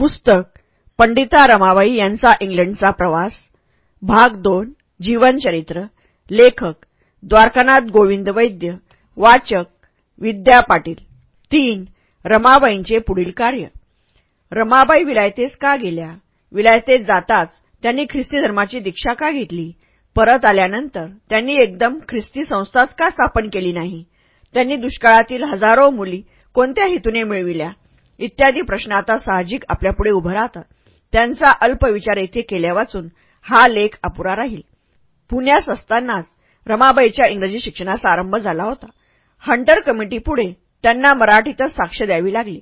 पुस्तक पंडिता रमाबाई यांचा इंग्लंडचा प्रवास भाग दोन जीवनचरित्र लेखक द्वारकानाथ गोविंद वैद्य वाचक विद्या पाटील. तीन रमाबाईंचे पुढील कार्य. रमाबाई विलायतेस का गेल्या? विलायतेस जाताच त्यांनी ख्रिस्ती धर्माची दीक्षा का घेतली? परत आल्यानंतर त्यांनी एकदम ख्रिस्ती संस्थाच का स्थापन केली नाही? त्यांनी दुष्काळातील हजारो मुली कोणत्या हेतूने मिळविल्या? इत्यादी प्रश्न आता साहजिक आपल्यापुढे उभं राहतात. त्यांचा अल्पविचार येथे केल्या वाचून हा लेख अपुरा राहील. पुण्यास असतानाच रमाबाईच्या इंग्रजी शिक्षणास आरंभ झाला होता. हंटर कमिटीपुढे त्यांना मराठीतच साक्ष द्यावी लागली.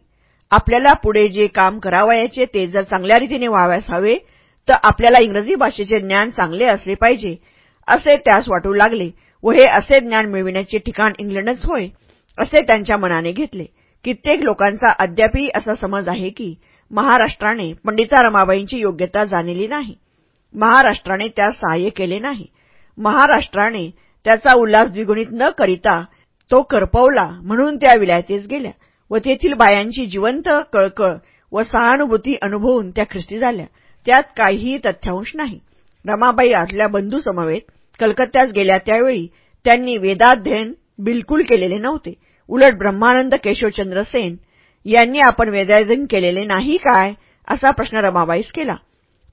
आपल्याला पुढे जे काम करावयाचे ते जर चांगल्या रीतीने व्हाव्यास हवे तर आपल्याला इंग्रजी भाषेचे ज्ञान चांगले असले पाहिजे असे त्यास वाटू लागले व हे असे ज्ञान मिळविण्याचे ठिकाण इंग्लंडच होय असे त्यांच्या मनाने घेतले. कित्येक लोकांचा अद्यापही असा समज आहे की महाराष्ट्राने पंडिता रमाबाईंची योग्यता जाणली नाही. महाराष्ट्राने त्यास सहाय्य केले नाही. महाराष्ट्राने त्याचा उल्लास द्विगुणित न करिता तो करपवला म्हणून त्या विलायतेस गेल्या व तेथील बायांची जिवंत कळकळ व सहानुभूती अनुभवून त्या ख्रिस्ती झाल्या. त्यात काहीही तथ्यांश नाही. रमाबाई आपल्या बंधूसमवेत कलकत्त्यास गेल्या त्यावेळी त्यांनी वेदाध्ययन बिलकुल केलेले नव्हते. उलट ब्रह्मानंद केशवचंद्र सेन यांनी आपण वेदाध्ययन केलेले नाही काय असा प्रश्न रमाबाईस केला.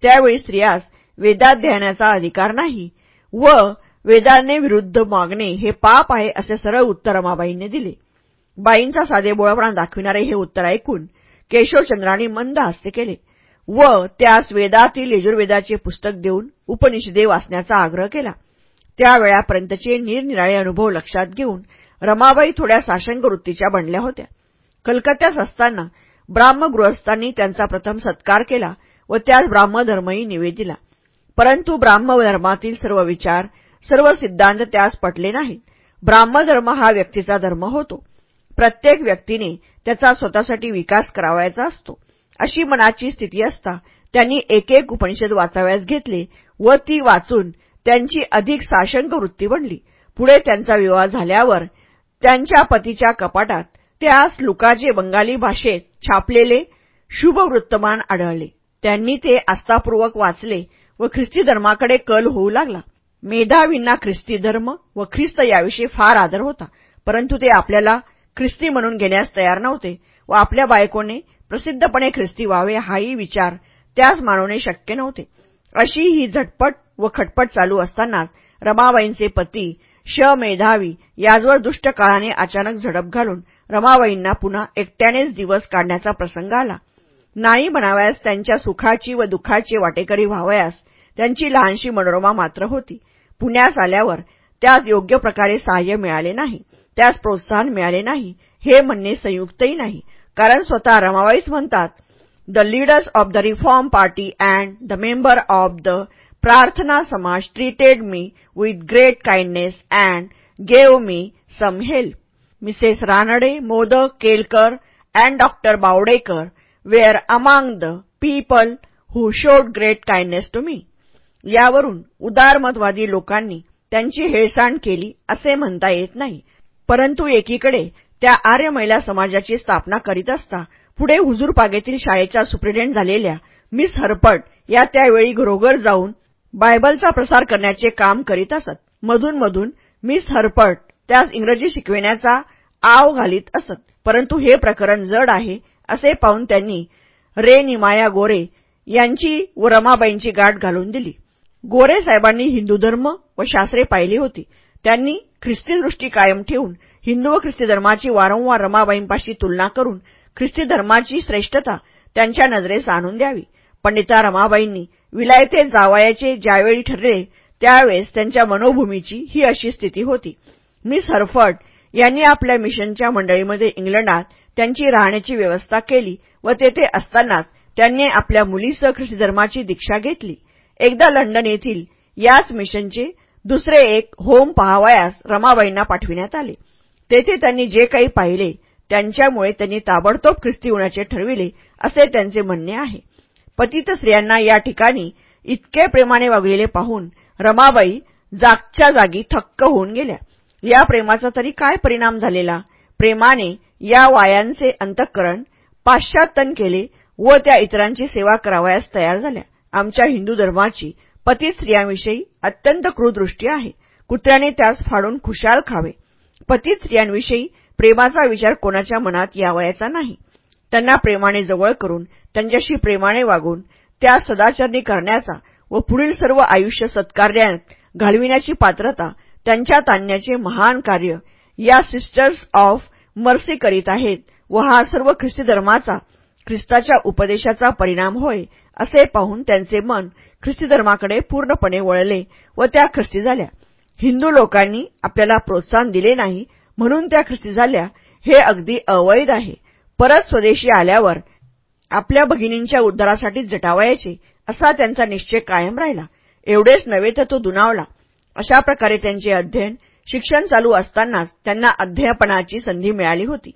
त्यावेळी स्त्रियास वेदाध्ययनाचा अधिकार नाही व वेदाने विरुद्ध मागणे हे पाप आहे असे सरळ उत्तर रमाबाईंनी दिले. बाईंचा साधेबोळापणा दाखविणारे हे उत्तर ऐकून केशवचंद्रांनी मंद हास्य केले व त्यास वेदातील यजुर्वेदाचे पुस्तक देऊन उपनिषदे वाचण्याचा आग्रह केला. त्यावेळापर्यंतचे निरनिराळे अनुभव लक्षात घेऊन रमाबाई थोड्या साशंक वृत्तीच्या बनल्या होत्या. कलकत्त्यास असताना ब्राह्मगृहस्थांनी त्यांचा प्रथम सत्कार केला व त्यास ब्राह्मधर्मही निवेदिला. परंतु ब्राह्मधर्मातील सर्व विचार सर्व सिद्धांत त्यास पटले नाहीत. ब्राह्मधर्म हा व्यक्तीचा धर्म होतो. प्रत्येक व्यक्तीने त्याचा स्वतःसाठी विकास करावायचा असतो. अशी मनाची स्थिती असता त्यांनी एक एक उपनिषद वाचाव्यास घेतले व ती वाचून त्यांची अधिक साशंक वृत्ती बनली. पुढे त्यांचा विवाह झाल्यावर त्यांच्या पतीच्या कपाटात त्यास लुकाचे बंगाली भाषेत छापलेले शुभवृत्तमान आढळले. त्यांनी ते आस्थापूर्वक वाचले व ख्रिस्ती धर्माकडे कल होऊ लागला. मेधावींना ख्रिस्ती धर्म व ख्रिस्त याविषयी फार आदर होता परंतु ते आपल्याला ख्रिस्ती म्हणून घेण्यास तयार नव्हते व आपल्या बायकोने प्रसिद्धपणे ख्रिस्ती व्हावे हाही विचार त्यास मानवणे शक्य नव्हते. अशी ही झटपट व खटपट चालू असतानाच रमाबाईंचे पती श मेधावी याजवळ दुष्ट काळाने अचानक झडप घालून रमाबाईंना पुन्हा एकट्यानेच दिवस काढण्याचा प्रसंग आला. नाही म्हणावयास त्यांच्या सुखाची व दुःखाची वाटेकरी व्हावयास त्यांची लहानशी मनोरमा मात्र होती. पुण्यास आल्यावर त्यास योग्य प्रकारे सहाय्य मिळाले नाही. त्यास प्रोत्साहन मिळाले नाही. हे म्हणणे संयुक्तही नाही. कारण स्वतः रमाबाईच म्हणतात the leaders of the reform party and the member of the Prarthana Samaj treated me with great kindness and gave me some help Mrs Ranade Modak Kelkar and doctor Bavdekar were among the people who showed great kindness to me यावरून उदारमतवादी लोकांनी त्यांची हेळसांड केली असे म्हणता येत नाही. परंतु एकीकडे त्या आर्य महिला समाजाची स्थापना करीत असता पुढे हुजूरपागेतील शाळेच्या सुप्रिटेंड झालेल्या मिस हरपट या त्यावेळी घरोघर जाऊन बायबलचा प्रसार करण्याचे काम करीत असत. मधूनमधून मिस हरपर्ट त्यास इंग्रजी शिकविण्याचा आव घालीत असत. परंतु हे प्रकरण जड आहे असे पाहून त्यांनी रे निमाया गोरे यांची व रमाबाईंची गाठ घालून दिली. गोरे साहेबांनी हिंदू धर्म व शास्त्रे पाहिली होती. त्यांनी ख्रिस्ती दृष्टी कायम ठेवून हिंदू व ख्रिस्ती धर्माची वारंवार रमाबाईंपाशी तुलना करून ख्रिस्ती धर्माची श्रेष्ठता त्यांच्या नजरेस आणून द्यावी. पंडिता रमाबाईंनी विलायतेत जावायाचे ज्यावेळी ठरले त्यावेळेस त्यांच्या मनोभूमीची ही अशी स्थिती होती. मिस हरफर्ड यांनी आपल्या मिशनच्या मंडळीमध्ये इंग्लंडात त्यांची राहण्याची व्यवस्था केली व तेथे असतानाच त्यांनी आपल्या मुलीसह ख्रिस्ती धर्माची दीक्षा घेतली. एकदा लंडन येथील याच मिशनचे दुसरे एक होम पहावयास रमाबाईंना पाठविण्यात आले. तेथे त्यांनी जे काही पाहिले त्यांच्यामुळे त्यांनी ताबडतोब ख्रिस्ती होण्याचे ठरविले असे त्यांचे म्हणणे आहे. पतित स्त्रियांना या ठिकाणी इतके प्रेमाने वागलेले पाहून रमाबाई जागच्या जागी थक्क होऊन गेल्या. या प्रेमाचा तरी काय परिणाम झालेला? प्रेमाने या वायांचे अंतःकरण पाश्चातन केले व त्या इतरांची सेवा करावयास तयार झाल्या. आमच्या हिंदू धर्माची पतित स्त्रियांविषयी अत्यंत क्रूदृष्टी आहे. कुत्र्याने त्यास फाडून खुशाल खावे. पतित स्त्रियांविषयी प्रेमाचा विचार कोणाच्या मनात यावयाचा नाही. त्यांना प्रेमाने जवळ करून त्यांच्याशी प्रेमाने वागून त्या सदाचरणी करण्याचा व पुढील सर्व आयुष्य सत्कार्यात घालविण्याची पात्रता त्यांच्यात आणण्याचे महान कार्य या सिस्टर्स ऑफ मर्सी करीत आहेत व हा सर्व ख्रिस्ती धर्माचा ख्रिस्ताच्या उपदेशाचा परिणाम होय असे पाहून त्यांचे मन ख्रिस्ती धर्माकडे पूर्णपणे वळले व त्या ख्रिस्ती झाल्या. हिंदू लोकांनी आपल्याला प्रोत्साहन दिले नाही म्हणून त्या ख्रिस्ती झाल्या हे अगदी अवैध आहे. परत स्वदेशी आल्यावर आपल्या भगिनींच्या उद्धारासाठीच जटावायचे असा त्यांचा निश्चय कायम राहिला. एवढेच नव्हे तर तो दुनावला अशा प्रकारे त्यांचे अध्ययन शिक्षण चालू असतानाच त्यांना अध्यापनाची संधी मिळाली होती.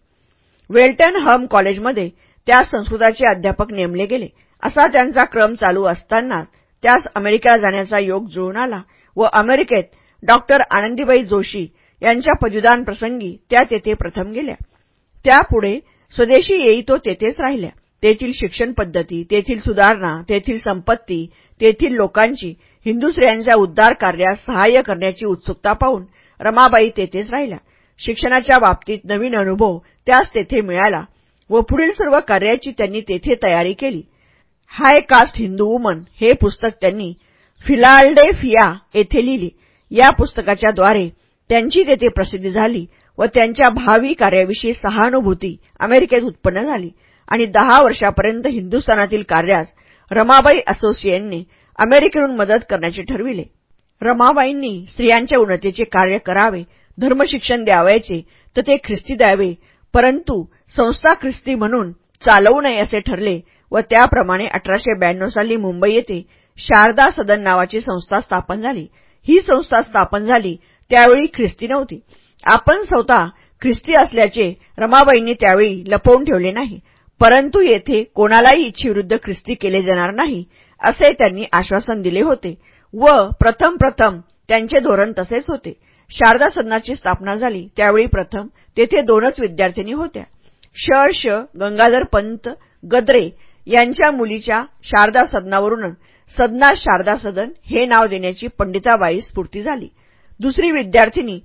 वेल्टन हम कॉलेजमध्ये त्या संस्कृताचे अध्यापक नेमले गेले. असा त्यांचा क्रम चालू असताना त्यास अमेरिकेला जाण्याचा योग जुळून आला व अमेरिकेत डॉक्टर आनंदीबाई जोशी यांच्या पदवीदान प्रसंगी त्या तेथे प्रथम गेल्या. त्यापुढे स्वदेशी येई तो तेथेच राहिल्या. तेथील शिक्षण पद्धती तेथील सुधारणा तेथील संपत्ती तेथील लोकांची हिंदू स्त्रियांच्या उद्धार कार्यास सहाय्य करण्याची उत्सुकता पाहून रमाबाई तेथेच राहिल्या. शिक्षणाच्या बाबतीत नवीन अनुभव त्यास तेथे मिळाला व पुढील सर्व कार्याची त्यांनी तेथे तयारी केली. हाय कास्ट हिंदू वुमन हे पुस्तक त्यांनी फिलाल्डेफिया येथे लिहिले. या पुस्तकाच्याद्वारे त्यांची तेथे प्रसिद्धी झाली व त्यांच्या भावी कार्याविषयी सहानुभूती अमेरिकेत उत्पन्न झाली. आणि दहा वर्षापर्यंत हिंदुस्थानातील कार्यास रमाबाई असोसिएशनने अमेरिकेहून मदत करण्याचे ठरविले. रमाबाईंनी स्त्रियांच्या उन्नतीचे कार्य करावे धर्मशिक्षण द्यावायचे तर ते ख्रिस्ती द्यावे परंतु संस्था ख्रिस्ती म्हणून चालवू नये असे ठरले व त्याप्रमाणे अठराशे ब्याण्णव साली मुंबई येथे शारदा सदन नावाची संस्था स्थापन झाली. ही संस्था स्थापन झाली त्यावेळी ख्रिस्ती नव्हती. आपण स्वतः ख्रिस्ती असल्याचे रमाबाईंनी त्यावेळी लपवून ठेवले नाही परंतु येथे कोणालाही इच्छेविरुद्ध ख्रिस्ती केले जाणार नाही असे त्यांनी आश्वासन दिले होते व प्रथम प्रथम त्यांचे धोरण तसेच होते. शारदा सदनाची स्थापना झाली त्यावेळी प्रथम तेथे दोनच विद्यार्थिनी होत्या. श श गंगाधर पंत गद्रे यांच्या मुलीच्या शारदा सदनावरून सदना शारदा सदन हे नाव देण्याची पंडिताबाई स्फूर्ती झाली. दुसरी विद्यार्थिनी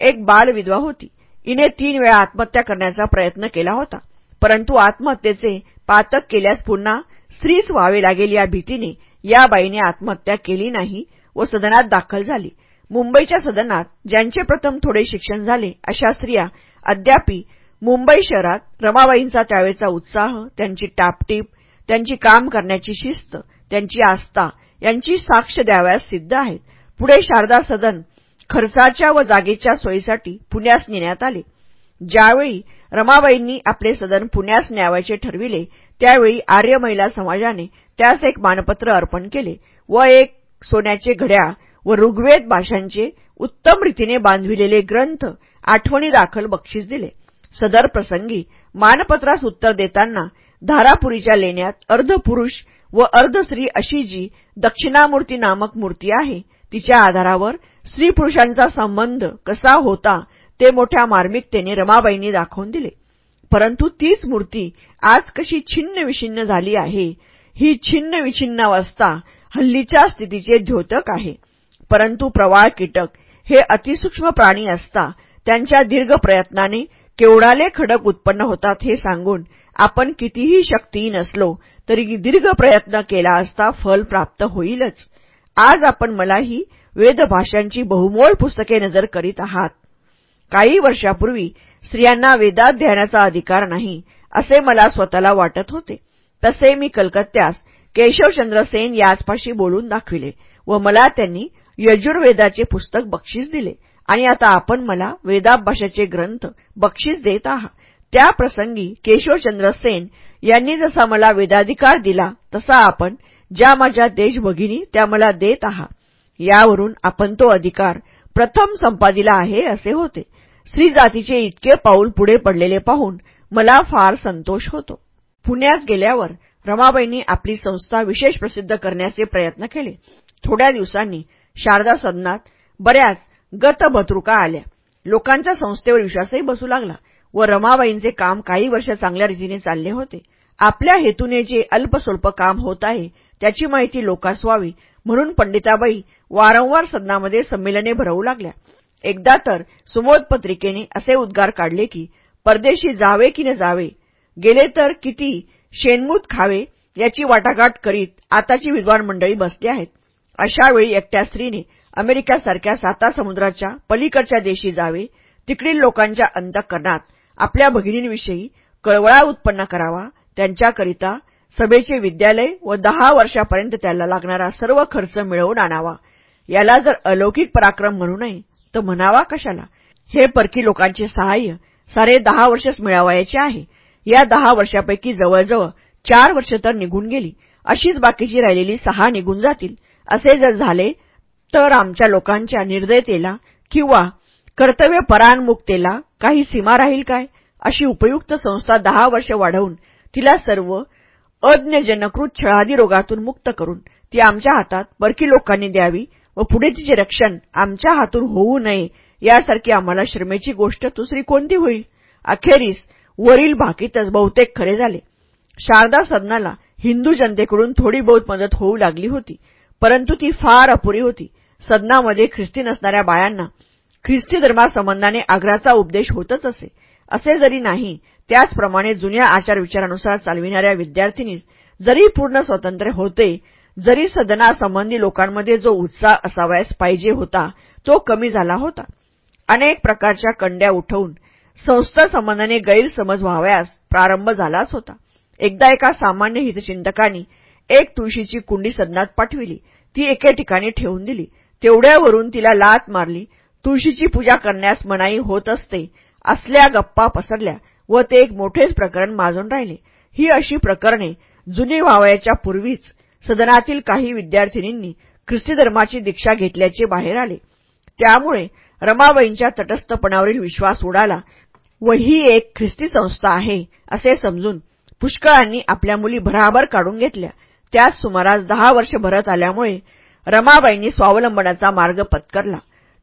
एक बाल विधवा होती. इने तीन वेळा आत्महत्या करण्याचा प्रयत्न केला होता. परंतु आत्महत्येचे पातक केल्यास पुन्हा स्त्रीच व्हावे लागेल या भीतीने या बाईने आत्महत्या केली नाही व सदनात दाखल झाली. मुंबईच्या सदनात ज्यांचे प्रथम थोडे शिक्षण झाले अशा स्त्रिया अद्यापी मुंबई शहरात रमाबाईंचा त्यावेळेचा उत्साह त्यांची टापटीप त्यांची काम करण्याची शिस्त त्यांची आस्था यांची साक्ष द्यावयास सिद्ध आहेत. पुढे शारदा सदन खर्चाच्या व जागेच्या सोयीसाठी पुण्यास नेण्यात आले. ज्यावेळी रमाबाईंनी आपले सदन पुण्यास न्यावायचे ठरविले त्यावेळी आर्य महिला समाजाने त्यास एक मानपत्र अर्पण केले व एक सोन्याचे घड्याळ व ऋग्वेद भाषांचे उत्तम रीतीने बांधविलेले ग्रंथ आठवणी दाखल बक्षीस दिले. सदर प्रसंगी मानपत्रास उत्तर देताना धारापुरीच्या लेण्यात अर्धपुरुष व अर्धस्त्री अशी जी दक्षिणामूर्ती नामक मूर्ती आहे तिच्या आधारावर स्त्री पुरुषांचा संबंध कसा होता ते मोठ्या मार्मिकतेने रमाबाईंनी दाखवून दिले. परंतु तीच मूर्ती आज कशी छिन्न विछिन्न झाली आहे ही छिन्न विछिन्न अवस्था हल्लीच्या स्थितीचे द्योतक आहे. परंतु प्रवाळ कीटक हे अतिसूक्ष्म प्राणी असता त्यांच्या दीर्घ प्रयत्नाने केवढाले खडक उत्पन्न होतात हे सांगून आपण कितीही शक्ती असलो तरी दीर्घ प्रयत्न केला असता फल प्राप्त होईलच. आज आपण मलाही वेदभाषांची बहुमोल पुस्तके नजर करीत आहात. काही वर्षापूर्वी स्त्रियांना वेदात ध्यानाचा अधिकार नाही असे मला स्वतःला वाटत होते. तसे मी कलकत्त्यास केशवचंद्र सेन याचपाशी बोलून दाखविले व मला त्यांनी यजुर्वेदाचे पुस्तक बक्षीस दिले आणि आता आपण मला वेदाभ्यासाचे ग्रंथ बक्षीस देत आहात. त्या प्रसंगी केशवचंद्र सेन यांनी जसा मला वेदाधिकार दिला तसा आपण ज्या माझ्या देशभगिनी त्या मला देत आहात. यावरून आपण तो अधिकार प्रथम संपादिला आहे असे होते. स्त्री जातीचे इतके पाऊल पुढे पडलेले पाहून मला फार संतोष होतो. पुण्यास गेल्यावर रमाबाईंनी आपली संस्था विशेष प्रसिद्ध करण्याचे प्रयत्न केले. थोड्या दिवसांनी शारदा सदनात बऱ्याच गतभद्रुका आल्या. लोकांचा संस्थेवर विश्वासही बसू लागला व रमाबाईंचे काम काही वर्ष चांगल्या रीतीने चालले होते. आपल्या हेतूने जे अल्पस्वल्प काम होत आहे त्याची माहिती लोकास व्हावी म्हणून पंडिताबाई वारंवार सदनामध्ये संमेलने भरवू लागल्या. एकदा तर सुमोद पत्रिकेने असे उद्गार काढले की परदेशी जावे की न जावे गेले तर किती शेणमूत खावे याची वाटाघाट करीत आताची विद्वान मंडळी बसली आहेत. अशावेळी एकट्या स्त्रीने अमेरिकेसारख्या साता समुद्राच्या पलीकडच्या देशी जावे तिकडील लोकांच्या अंतकरणात आपल्या भगिनींविषयी कळवळा उत्पन्न करावा त्यांच्याकरिता सभेचे विद्यालय व दहा वर्षापर्यंत त्याला लागणारा सर्व खर्च मिळवून आणावा याला जर अलौकिक पराक्रम म्हणू नये तर म्हणावा कशाला? हे परकी लोकांचे सहाय्य सारे दहा वर्षच मिळावायचे आहे. या दहा वर्षापैकी जवळजवळ चार वर्ष तर निघून गेली. अशीच बाकीची राहिलेली सहा निघून जातील. असे जर झाले तर आमच्या लोकांच्या निर्दयतेला किंवा कर्तव्य परानमुक्तेला काही सीमा राहील काय? अशी उपयुक्त संस्था दहा वर्ष वाढवून तिला सर्व अज्ञजनकृत छळादी रोगातून मुक्त करून ती आमच्या हातात परकी लोकांनी द्यावी व पुढे तिचे रक्षण आमच्या हातून होऊ नये यासारखी आम्हाला श्रमेची गोष्ट दुसरी कोणती होईल? अखेरीस वरील भाकीतच बहुतेक खरे झाले. शारदा सदनाला हिंदू जनतेकडून थोडी बहुत मदत होऊ लागली होती परंतु ती फार अपुरी होती. सदनामध्ये ख्रिस्ती नसणाऱ्या बायांना ख्रिस्ती धर्मासंबंधाने आग्राचा उपदेश होतच असे. असे जरी नाही त्याचप्रमाणे जुन्या आचारविचारानुसार चालविणाऱ्या विद्यार्थिनीस जरी पूर्ण स्वातंत्र्य होते जरी सदनासंबंधी लोकांमध्ये जो उत्साह असावयास पाहिजे होता तो कमी झाला होता. अनेक प्रकारच्या कंड्या उठवून संस्थासंबंधाने गैरसमज व्हावयास प्रारंभ झालाच होता. एकदा एका सामान्य हितचिंतकांनी एक तुळशीची कुंडी सदनात पाठविली. ती एके ठिकाणी ठेवून दिली. तेवढ्यावरून तिला लात मारली. तुळशीची पूजा करण्यास मनाई होत असते असल्या गप्पा पसरल्या व ते एक मोठेच प्रकरण माजून राहिले. ही अशी प्रकरणे जुनी व्हावयाच्या पूर्वीच सदनातील काही विद्यार्थिनींनी ख्रिस्ती धर्माची दीक्षा घेतल्याचे बाहेर आले. त्यामुळे रमाबाईंच्या तटस्थपणावरील विश्वास उडाला. व ही एक ख्रिस्ती संस्था आहे असे समजून पुष्कळांनी आपल्या मुली भराभर काढून घेतल्या. त्यास सुमारास दहा वर्ष भरत आल्यामुळे रमाबाईंनी स्वावलंबनाचा मार्ग पत्करला.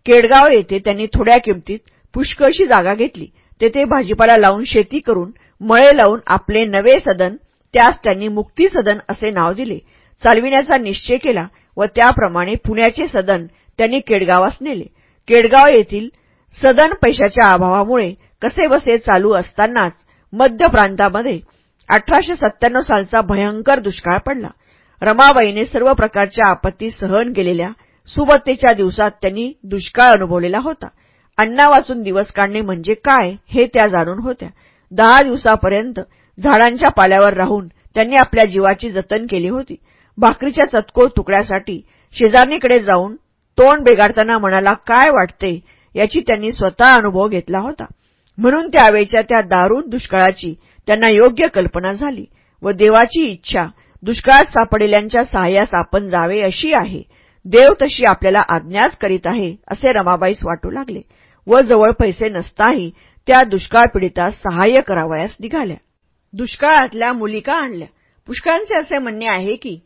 केडगाव येथे त्यांनी थोड्या किमतीत पुष्कळशी जागा घेतली. तेथे भाजीपाला लावून शेती करून मळे लावून आपले नवे सदन त्यास त्यांनी मुक्ती सदन असे नाव दिले. चालविण्याचा निश्चय केला व त्याप्रमाणे पुण्याचे सदन त्यांनी केडगावास नेले. केडगाव येथील सदन पैशाच्या अभावामुळे कसेबसे चालू असतानाच मध्य प्रांतामध्ये अठराशे सत्त्याण्णव सालचा भयंकर दुष्काळ पडला. रमाबाईने सर्व प्रकारच्या आपत्ती सहन केलेल्या सुबत्तेच्या दिवसात त्यांनी दुष्काळ अनुभवलेला होता. अन्ना वाचून दिवस काढणे म्हणजे काय हे त्या जाणून होत्या. दहा दिवसापर्यंत झाडांच्या पाल्यावर राहून त्यांनी आपल्या जीवाची जतन केली होती. भाकरीच्या चतकोर तुकड्यासाठी शेजारणीकडे जाऊन तोंड बेगाडताना मनाला काय वाटते याची त्यांनी स्वतः अनुभव घेतला होता. म्हणून त्यावेळच्या त्या दारुण दुष्काळाची त्यांना योग्य कल्पना झाली व देवाची इच्छा दुष्काळात सापडलेल्यांच्या सहाय्यास आपण जावे अशी आहे. देव तशी आपल्याला आज्ञाच करीत आहे असे रमाबाईस वाटू लागले व जवळ पैसे नसताही त्या दुष्काळ पीडितास सहाय्य करावयास निघाल्या. दुष्काळातल्या मुलिका आणल्या. पुष्कळांचे असे म्हणणे आहे की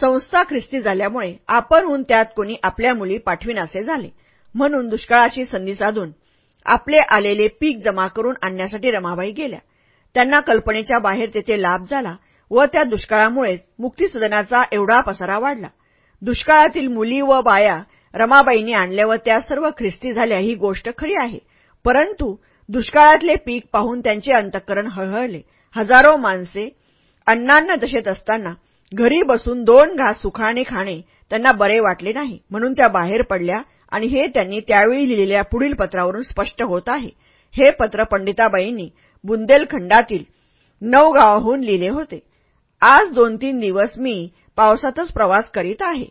संस्था ख्रिस्ती झाल्यामुळे आपणहून त्यात कोणी आपल्या मुली पाठविनासे झाले. म्हणून दुष्काळाची संधी साधून आपले आलेले पीक जमा करून आणण्यासाठी रमाबाई गेल्या. त्यांना कल्पनेच्या बाहेर तेथे लाभ झाला व त्या दुष्काळामुळेच मुक्तीसदनाचा एवढा पसारा वाढला. दुष्काळातील मुली व बाया रमाबाईंनी आणल्या व त्या सर्व ख्रिस्ती झाल्या ही गोष्ट खरी आहे. परंतु दुष्काळातले पीक पाहून त्यांचे अंतःकरण हळहळले. हजारो माणसे अण्णांना दशेत असताना घरी बसून दोन घास सुखाने खाणे त्यांना बरे वाटले नाही. म्हणून त्या बाहेर पडल्या आणि हे त्यांनी त्यावेळी लिहिलेल्या पुढील पत्रावरून स्पष्ट होत आहे. हे पत्र पंडिताबाईंनी बुंदेलखंडातील नऊ गावाहून लिहिले होते. आज दोन तीन दिवस मी पावसातच प्रवास करीत आहे.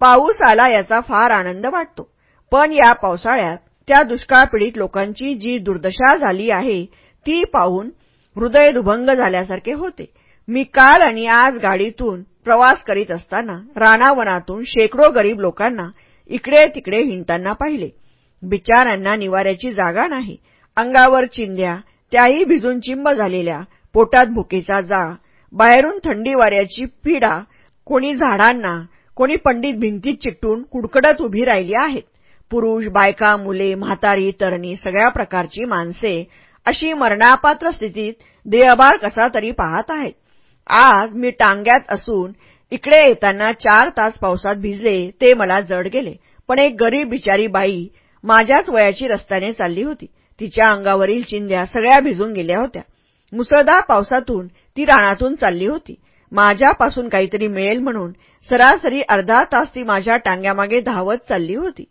पाऊस आला याचा फार आनंद वाटतो. पण या पावसाळ्यात त्या दुष्काळ पीडित लोकांची जी दुर्दशा झाली आहे ती पाहून हृदय दुभंग झाल्यासारखे होते. मी काल आणि आज गाडीतून प्रवास करीत असताना रानावनातून शेकडो गरीब लोकांना इकडे तिकडे हिंडताना पाहिले. बिचाऱ्यांना निवाऱ्याची जागा नाही. अंगावर चिंध्या त्याही भिजून चिंब झालेल्या पोटात भुकेचा जा बाहेरून थंडी वाऱ्याची पीडा कोणी झाडांना कोणी पंडित भिंतीत चिकटून कुडकडत उभी राहिली आहेत. पुरुष बायका मुले म्हातारी तरणी सगळ्या प्रकारची माणसे अशी मरणापात्र स्थितीत देहभार कसा तरी पाहत आहेत. आज मी टांग्यात असून इकडे येताना चार तास पावसात भिजले ते मला जड गेले. पण एक गरीब बिचारी बाई माझ्याच वयाची रस्त्याने चालली होती. तिच्या अंगावरील चिंध्या सगळ्या भिजून गेल्या होत्या. मुसळधार पावसातून ती रानातून चालली होती. माझ्यापासून काहीतरी मिळेल म्हणून सरासरी अर्धा तास ती माझ्या टांग्यामागे धावत चालली होती.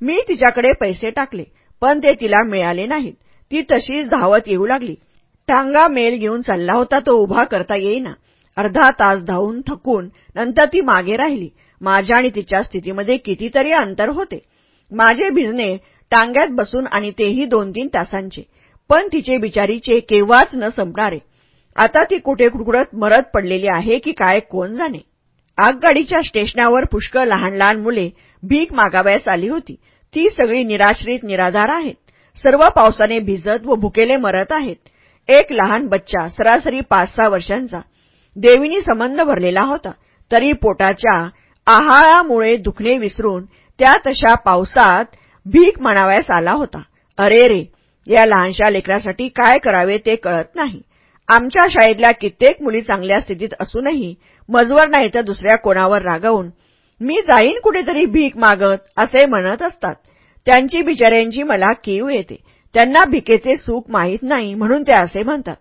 मी तिच्याकडे पैसे टाकले पण ते तिला मिळाले नाहीत. ती तशीच धावत येऊ लागली. टांगा मेल घेऊन चालला होता तो उभा करता येईना. अर्धा तास धावून थकून नंतर ती मागे राहिली. माझ्या आणि तिच्या स्थितीमध्ये कितीतरी अंतर होते. माझे भिजणे टांग्यात बसून आणि तेही दोन तीन तासांचे. पण तिचे बिचारीचे केव्हाच न संपणारे. आता ती कुठे कुडकुडत मरत पडलेली आहे की काय कोण जाणे? आगगाडीच्या स्टेशनावर पुष्कळ लहान लहान मुले भीक मागावयास आली होती. ती सगळी निराश्रित निराधार आहेत. सर्व पावसाने भिजत व भुकेले मरत आहेत. एक लहान बच्चा सरासरी पाच सहा वर्षांचा. देवीनी संबंध भरलेला होता. तरी पोटाच्या आहाळामुळे दुखणे विसरून त्या तशा पावसात भीक म्हणावयास आला होता. अरे रे या लहानशा लेकरासाठी काय करावे ते कळत नाही. आमच्या शाळेतल्या कित्येक मुली चांगल्या स्थितीत असूनही मजवर नाही तर दुसऱ्या कोणावर रागवून मी जाईन कुठेतरी भीक मागत असे म्हणत असतात. त्यांची बिचाऱ्यांची मला कीव येते. त्यांना भिकेचे सुख माहीत नाही म्हणून ते असे म्हणतात.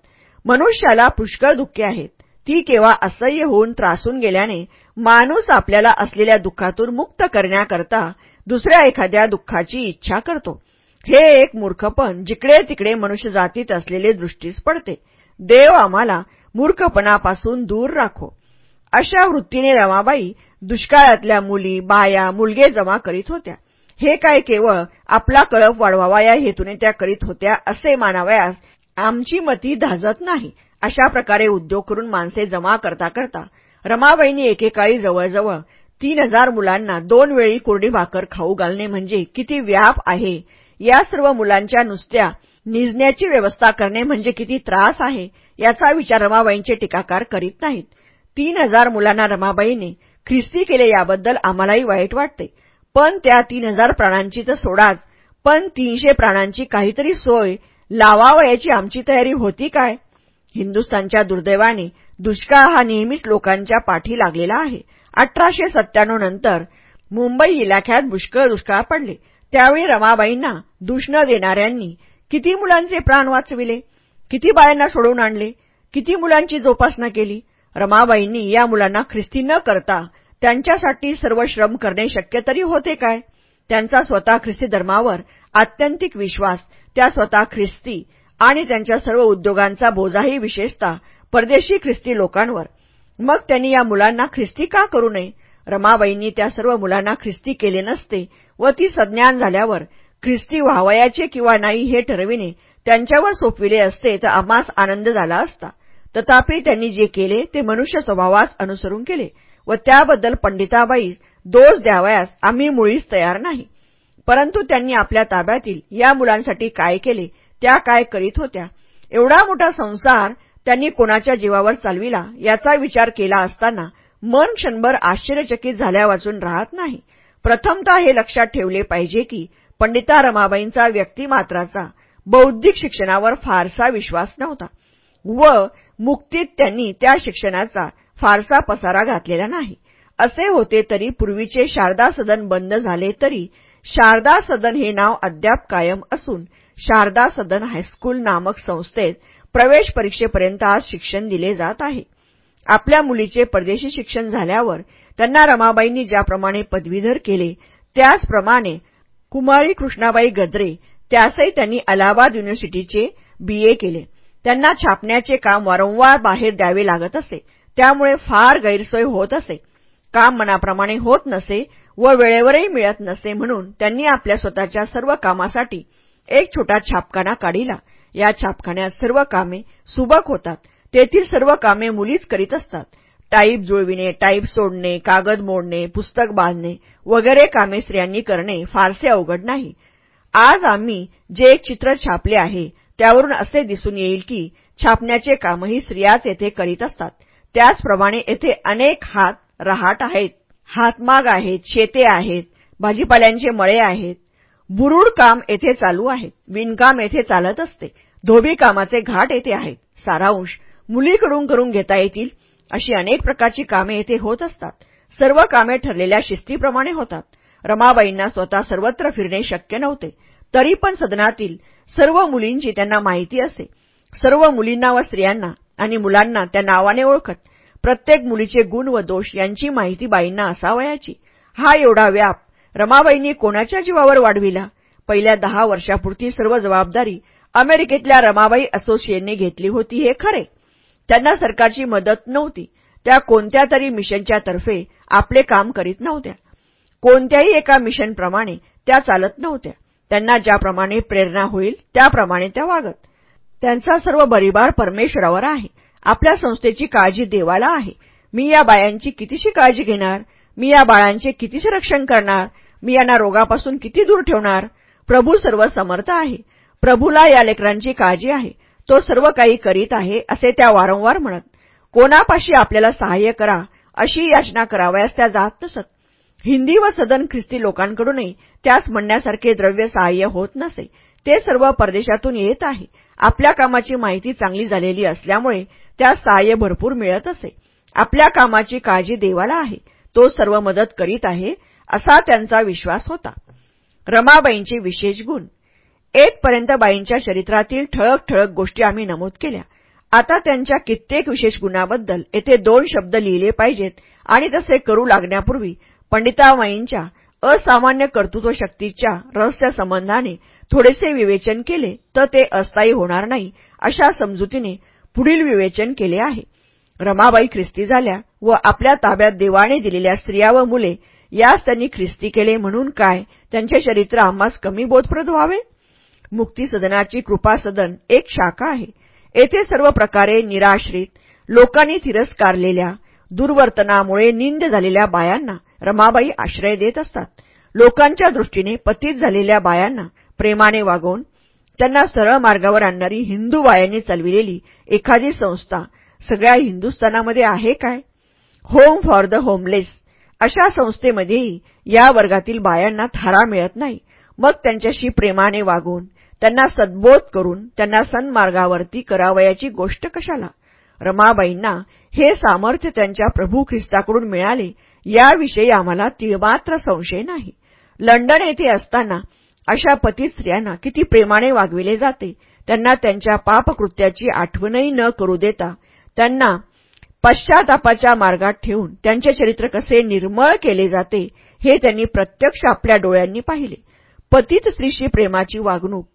मनुष्याला पुष्कळ दुःखे आहेत. ती केव्हा असह्य होऊन त्रासून गेल्याने माणूस आपल्याला असलेल्या दुःखातून मुक्त करण्याकरता दुसऱ्या एखाद्या दुःखाची इच्छा करतो. हे एक मूर्खपण जिकडे तिकडे मनुष्य जातीत असलेले दृष्टीस पडते. देव आम्हाला मूर्खपणापासून दूर राखो. अशा वृत्तीने रमाबाई दुष्काळातल्या मुली बाया मुलगे जमा करीत होत्या. हे काय केवळ आपला कळप वाढवावा या हेतूने त्या करीत होत्या असे मानावयास आमची मती धाजत नाही. अशा प्रकारे उद्योग करून माणसे जमा करता करता रमाबाईंनी एकेकाळी जवळजवळ तीन हजार मुलांना दोन वेळी कोरडी भाकर खाऊ घालणे म्हणजे किती व्याप आहे? या सर्व मुलांच्या नुसत्या निजण्याची व्यवस्था करणे म्हणजे किती त्रास आहे? याचा विचार रमाबाईंचे टीकाकार करीत नाहीत. तीन हजार मुलांना रमाबाईने ख्रिस्ती केले याबद्दल आम्हालाही वाईट वाटते. पण त्या तीन हजार प्राणांची तर सोडाच. पण तीनशे प्राणांची काहीतरी सोय लावावयाची आमची तयारी होती काय? हिंदुस्थानच्या दुर्दैवाने दुष्काळ हा नेहमीच लोकांच्या पाठी लागलेला आहे. अठराशे सत्त्याण्णव नंतर मुंबई इलाख्यात पुष्कळ दुष्काळ पडले. त्यावेळी रमाबाईंना दुष्ण देणाऱ्यांनी किती मुलांचे प्राण वाचविले? किती बायांना सोडवून आणले? किती मुलांची जोपासना केली? रमाबाईंनी या मुलांना ख्रिस्ती न करता त्यांच्यासाठी सर्व श्रम करणे शक्य तरी होते काय? त्यांचा स्वतः ख्रिस्ती धर्मावर आत्यंतिक विश्वास त्या स्वतः ख्रिस्ती आणि त्यांच्या सर्व उद्योगांचा बोजाही विशेषतः परदेशी ख्रिस्ती लोकांवर. मग त्यांनी या मुलांना ख्रिस्ती का करू नये? रमाबाईंनी त्या सर्व मुलांना ख्रिस्ती केले नसते व ती सज्ञान झाल्यावर ख्रिस्ती व्हावयाचे किंवा नाही हे ठरविणे त्यांच्यावर सोपविले असते तर आम्हास आनंद झाला असता. तथापि त्यांनी जे केले ते मनुष्य स्वभावास अनुसरून केले. व त्याबद्दल पंडिताबाई दोष द्यावयास आम्ही मुळीच तयार नाही. परंतु त्यांनी आपल्या ताब्यातील या मुलांसाठी काय केले त्या काय करीत होत्या? एवढा मोठा संसार त्यांनी कोणाच्या जीवावर चालविला याचा विचार केला असताना मन क्षणभर आश्चर्यचकित झाल्यावाचून राहत नाही. प्रथमतः हे लक्षात ठेवले पाहिजे की पंडिता रमाबाईंचा व्यक्तिमात्राचा बौद्धिक शिक्षणावर फारसा विश्वास नव्हता व मुक्तीत त्यांनी त्या शिक्षणाचा फारसा पसारा घातलेला नाही. असे होते तरी पूर्वीचे शारदा सदन बंद झाले तरी शारदा सदन हे नाव अद्याप कायम असून शारदा सदन हायस्कूल नामक संस्थेत प्रवेश परीक्षेपर्यंत आज शिक्षण दिले जात आहे. आपल्या मुलीचे परदेशी शिक्षण झाल्यावर त्यांना रमाबाईंनी ज्याप्रमाणे पदवीधर केले त्याचप्रमाणे कुमारी कृष्णाबाई गद्रे त्यासही त्यांनी अलाहाबाद युनिव्हर्सिटीचे बीए केले. त्यांना छापण्याचे काम वारंवार बाहेर द्यावे लागत असे. त्यामुळे फार गैरसोय होत असे. काम मनाप्रमाणे होत नसे व वेळेवरही मिळत नसे म्हणून त्यांनी आपल्या स्वतःच्या सर्व कामासाठी एक छोटा छापखाना काढिला. या छापखान्यात सर्व कामे सुबक होतात. तेथील सर्व कामे मुलीच करीत असतात. टाईप जुळविणे टाईप सोडणे कागद मोडणे पुस्तक बांधणे वगैरे कामे स्त्रियांनी करणे फारसे अवघड नाही. आज आम्ही जे एक चित्र छापले आहे त्यावरून असे दिसून येईल की छापण्याचे कामही स्त्रियाच येथे करीत असतात. त्याचप्रमाणे येथे अनेक हात रहाट आहेत. हातमाग आहेत शेते आहेत भाजीपाल्यांचे मळे आहेत. बुरुड काम येथे चालू आहेत. विणकाम येथे चालत असते. धोबी कामाचे घाट येथे आहेत. सारांश मुलीकडून करून घेता येतील अशी अनेक प्रकारची कामे येथे होत असतात. सर्व कामे ठरलेल्या शिस्तीप्रमाणे होतात. रमाबाईंना स्वतः सर्वत्र फिरणे शक्य नव्हते. तरी पण सदनातील सर्व मुलींची त्यांना माहिती असे. सर्व मुलींना व स्त्रियांना आणि मुलांना त्या नावाने ओळखत. प्रत्येक मुलीचे गुण व दोष यांची माहिती बाईंना असावयाची. हा एवढा व्याप रमाबाईंनी कोणाच्या जीवावर वाढविला? पहिल्या दहा वर्षापुरती सर्व जबाबदारी अमेरिकेतल्या रमाबाई असोसिएशनने घेतली होती हे खरे. त्यांना सरकारची मदत नव्हती. त्या कोणत्या तरी मिशनच्या तर्फे आपले काम करीत नव्हत्या. कोणत्याही एका मिशनप्रमाणे त्या चालत नव्हत्या. त्यांना ज्याप्रमाणे प्रेरणा होईल त्याप्रमाणे त्या वागत. त्यांचा सर्व बरीबार परमेश्वरावर आहे. आपल्या संस्थेची काळजी देवाला आहे. मी या बायांची कितीशी काळजी घेणार? मी या बाळांचे कितीसे रक्षण करणार? मी यांना रोगापासून किती दूर ठेवणार? प्रभू सर्व समर्थ आहे. प्रभूला या लेकरांची काळजी आहे. तो सर्व काही करीत आहे असे त्या वारंवार म्हणत कोणापाशी आपल्याला सहाय्य करा? अशी याचना करावयास त्या जात नसत. हिंदी व सदन ख्रिस्ती लोकांकडूनही त्यास म्हणण्यासारखे द्रव्य सहाय्य होत नसे. ते सर्व परदेशातून येत आहे. आपल्या कामाची माहिती चांगली झालेली असल्यामुळे त्यास सहाय्य भरपूर मिळत असे. आपल्या कामाची काळजी देवाला आहे. तो सर्व मदत करीत आहे असा त्यांचा विश्वास होता. रमाबाईंचे विशेष गुण. येतपर्यंत बाईंच्या चरित्रातील ठळक ठळक गोष्टी आम्ही नमूद केल्या. आता त्यांच्या कित्येक विशेष गुणाबद्दल येथे दोन शब्द लिहिले पाहिजेत आणि तसे करू लागण्यापूर्वी पंडिताबाईंच्या असामान्य कर्तृत्व शक्तीच्या रहस्यसंबंधाने थोडेसे विवेचन केले तर ते अस्थायी होणार नाही अशा समजुतीने पुढील विवेचन केले आहे. रमाबाई ख्रिस्ती झाल्या व आपल्या ताब्यात देवाने दिलेल्या स्त्रिया व मुले यास त्यांनी ख्रिस्ती केले म्हणून काय? त्यांचे चरित्र आम्हास कमी बोधप्रद व्हावे? मुक्ती सदनाची कृपा सदन एक शाखा आहे. येथे सर्व प्रकारे निराश्रित लोकांनी तिरस्कारलेल्या दुर्वर्तनामुळे निंद झालेल्या बायांना रमाबाई आश्रय देत असतात. लोकांच्या दृष्टीने पतीत झालेल्या बायांना प्रेमाने वागवून त्यांना सरळ मार्गावर आणणारी हिंदू बायांनी चालविलेली एखादी संस्था सगळ्या हिंदुस्थानामध्ये आहे काय? होम फॉर द होमलेस अशा संस्थेमध्येही या वर्गातील बायांना थारा मिळत नाही. मग त्यांच्याशी प्रेमाने वागून त्यांना सद्बोध करून त्यांना सन्मार्गावरती करावयाची गोष्ट कशाला? रमाबाईंना हे सामर्थ्य त्यांच्या प्रभू ख्रिस्ताकडून मिळाले याविषयी आम्हाला तिळमात्र संशय नाही. लंडन येथे असताना अशा पतीत स्त्रियांना किती प्रेमाने वागविले जाते त्यांना त्यांच्या पापकृत्याची आठवणही न करू देता त्यांना पश्चातापाच्या मार्गात ठेवून त्यांचे चरित्र कसे निर्मळ केले जाते हे त्यांनी प्रत्यक्ष आपल्या डोळ्यांनी पाहिले. पतित स्त्रीशी प्रेमाची वागणूक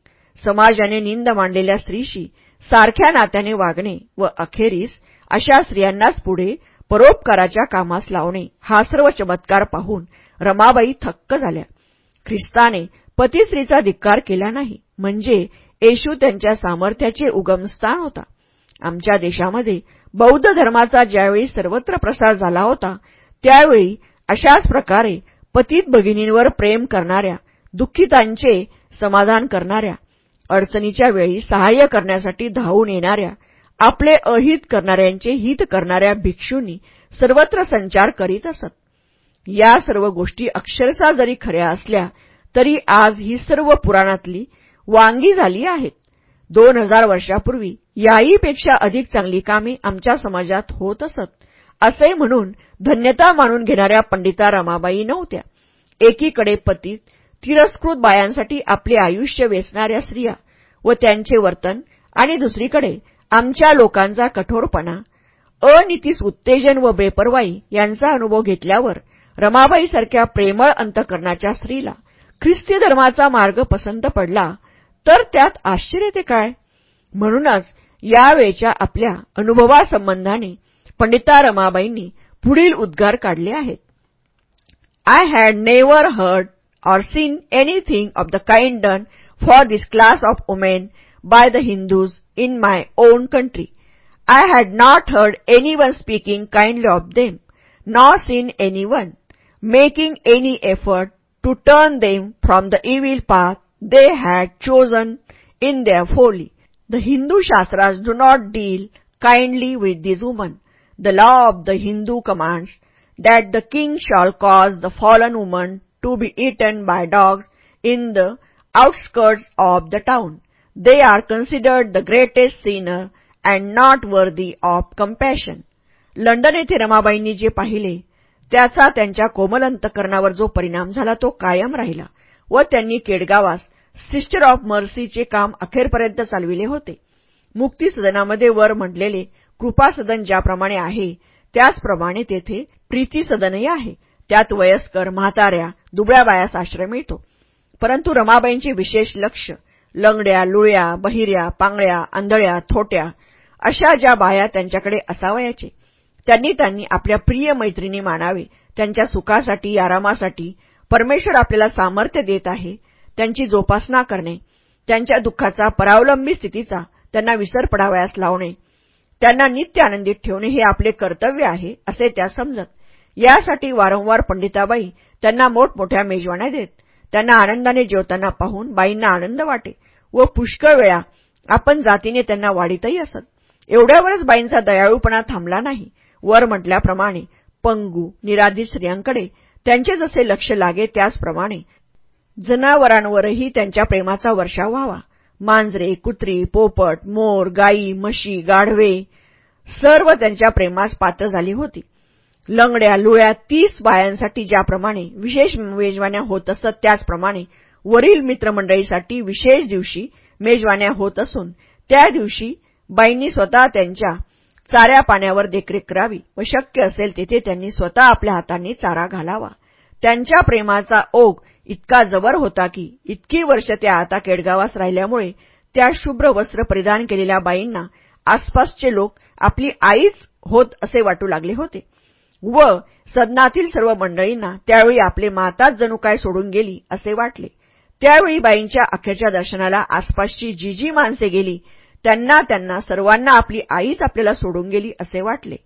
समाजाने निंद मांडलेल्या स्त्रीशी सारख्या नात्याने वागणे व अखेरीस अशा स्त्रियांनाच पुढे परोपकाराच्या कामास लावणे हा सर्व चमत्कार पाहून रमाबाई थक्क झाल्या. ख्रिस्ताने पतीस्त्रीचा धिक्कार केला नाही. म्हणजे येशू त्यांच्या सामर्थ्याचे उगमस्थान होता. आमच्या देशामध्ये बौद्ध धर्माचा ज्यावेळी सर्वत्र प्रसार झाला होता त्यावेळी अशाच प्रकारे पतित भगिनींवर प्रेम करणाऱ्या दुःखितांचे समाधान करणाऱ्या अडचणीच्या वेळी सहाय्य करण्यासाठी धावून येणाऱ्या आपले अहित करणाऱ्यांचे हित करणाऱ्या भिक्षूंनी सर्वत्र संचार करीत असत. या सर्व गोष्टी अक्षरशः जरी खऱ्या असल्या तरी आज ही सर्व पुराणातली वांगी झाली आहेत. दोन हजार वर्षापूर्वी याहीपेक्षा अधिक चांगली कामे आमच्या समाजात होत असत. असे म्हणून धन्यता मानून घेणाऱ्या पंडिता रमाबाई नव्हत्या. एकीकडे पतीत तिरस्कृत बायांसाठी आपले आयुष्य वेचणाऱ्या स्त्रिया व त्यांचे वर्तन आणि दुसरीकडे आमच्या लोकांचा कठोरपणा अनितीस उत्तेजन व बेपरवाई यांचा अनुभव घेतल्यावर रमाबाईसारख्या प्रेमळ अंतकरणाच्या स्त्रीला ख्रिस्ती धर्माचा मार्ग पसंत पडला तर त्यात आश्चर्य ते काय? म्हणूनच यावेळच्या आपल्या अनुभवासंबंधाने पंडिता रमाबाईंनी पुढील उद्गार काढले आहेत. I had never heard or seen anything of the kind done for this class of women by the Hindus in my own country I had not heard any one speaking kindly of them nor seen any one making any effort to turn them from the evil path they had chosen in their folly. The Hindu Shastras do not deal kindly with these women. The law of the Hindu commands that the king shall cause the fallen woman to be eaten by dogs in the outskirts of the town. They are considered the greatest sinner and not worthy of compassion. London येथे रमाबाईंनी जे पाहिले त्याचा त्यांच्या कोमल अंतकरणावर जो परिणाम झाला तो कायम राहिला व त्यांनी केडगावास सिस्टर ऑफ मर्सीचे काम अखेरपर्यंत चालविले होते. मुक्ती सदनामध्ये वर म्हटलेले कृपा सदन ज्याप्रमाणे आहे त्याचप्रमाणे तेथे प्रीती सदनही आहे. त्यात वयस्कर म्हाताऱ्या दुबळ्या बायास आश्रय मिळतो. परंतु रमाबाईंचे विशेष लक्ष लंगड्या लुळ्या बहिऱ्या पांगळ्या आंधळ्या थोट्या अशा ज्या बाया त्यांच्याकडे असावयाचे. त्यांनी त्यांनी आपल्या प्रिय मैत्रिणी मानावे. त्यांच्या सुखासाठी आरामासाठी परमेश्वर आपल्याला सामर्थ्य देत आहे. त्यांची जोपासना करणे. त्यांच्या दुःखाचा परावलंबी स्थितीचा त्यांना विसर पडावयास लावणे. त्यांना नित्य आनंदित ठेवणे हे आपले कर्तव्य आहे असे त्या समजत. यासाठी वारंवार पंडिताबाई त्यांना मोठमोठ्या मेजवान्या देत. त्यांना आनंदाने जेवताना पाहून बाईंना आनंद वाटे व पुष्कळ वेळा आपण जातीने त्यांना वाढीतही असत. एवढ्यावरच बाईंचा दयाळूपणा थांबला नाही. वर म्हटल्याप्रमाणे पंगू निराधी स्त्रियांकडे त्यांचे जसे लक्ष लागे त्याचप्रमाणे जनावरांवरही त्यांच्या प्रेमाचा वर्षाव व्हावा. मांजरे कुत्री पोपट मोर गाई म्हशी गाढवे सर्व त्यांच्या प्रेमास पात्र झाली होती. लंगड्या लुळ्या तीस बायांसाठी ज्याप्रमाणे विशेष मेजवान्या होत असत त्याचप्रमाणे वरील मित्रमंडळीसाठी विशेष दिवशी मेजवान्या होत असून त्या दिवशी बाईंनी स्वतः त्यांच्या चाऱ्या पाण्यावर देखरेख करावी व शक्य असेल तेथे त्यांनी स्वतः आपल्या हातांनी चारा घालावा. त्यांच्या प्रेमाचा ओघ इतका जबर होता की इतकी वर्ष त्या आता केडगावास राहिल्यामुळे त्या शुभ्र वस्त्र परिधान केलेल्या बाईंना आसपासचे लोक आपली आईच होत असे वाटू लागले होते. व सदनातील सर्व मंडळींना त्यावेळी आपले माताच जणू काय सोडून गेली असे वाटले. त्यावेळी बाईंच्या अखेरच्या दर्शनाला आसपासची जी जी माणसे गेली त्यांना त्यांना सर्वांना आपली आईच आपल्याला सोडून गेली असे वाटले.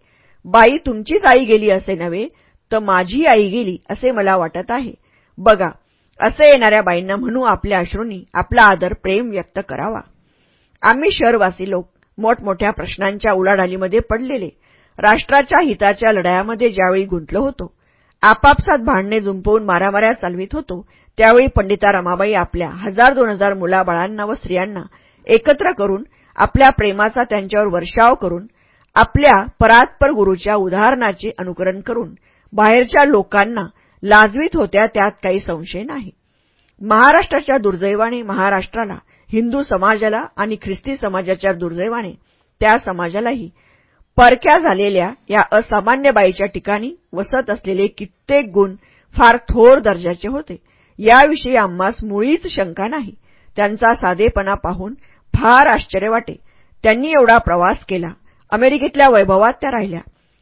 बाई तुमचीच आई गेली असे नव्हे तर माझी आई गेली असे मला वाटत आहे. बघा असे येणाऱ्या बाईंना म्हणू आपल्या अश्रूंनी आपला आदर प्रेम व्यक्त करावा. आम्ही शहरवासी लोक मोठमोठ्या प्रश्नांच्या उलाढालीमध्ये पडलेले. राष्ट्राच्या हिताच्या लढायामध्ये ज्यावेळी गुंतलो होतो आपापसात भांडणे जुंपवून मारामाऱ्या चालवित होतो त्यावेळी पंडिता रमाबाई आपल्या हजार दोन हजार मुलाबाळांना व स्त्रियांना एकत्र करून आपल्या प्रेमाचा त्यांच्यावर वर्षाव करून आपल्या परात्पर गुरुच्या उदाहरणाचे अनुकरण करून बाहेरच्या लोकांना लाजवीत होत्या त्यात काही संशय नाही. महाराष्ट्राच्या दुर्दैवाने महाराष्ट्राला हिंदू समाजाला आणि ख्रिस्ती समाजाच्या दुर्दैवाने त्या समाजालाही परक्या झालेल्या या असामान्य बाईच्या ठिकाणी वसत असलेले कित्येक गुण फार थोर दर्जाचे होते. याविषयी आम्हास मुळीच शंका नाही. त्यांचा साधेपणा पाहून फार आश्चर्य वाटे. त्यांनी एवढा प्रवास केला. अमेरिकेतल्या वैभवात त्या राहिल्या.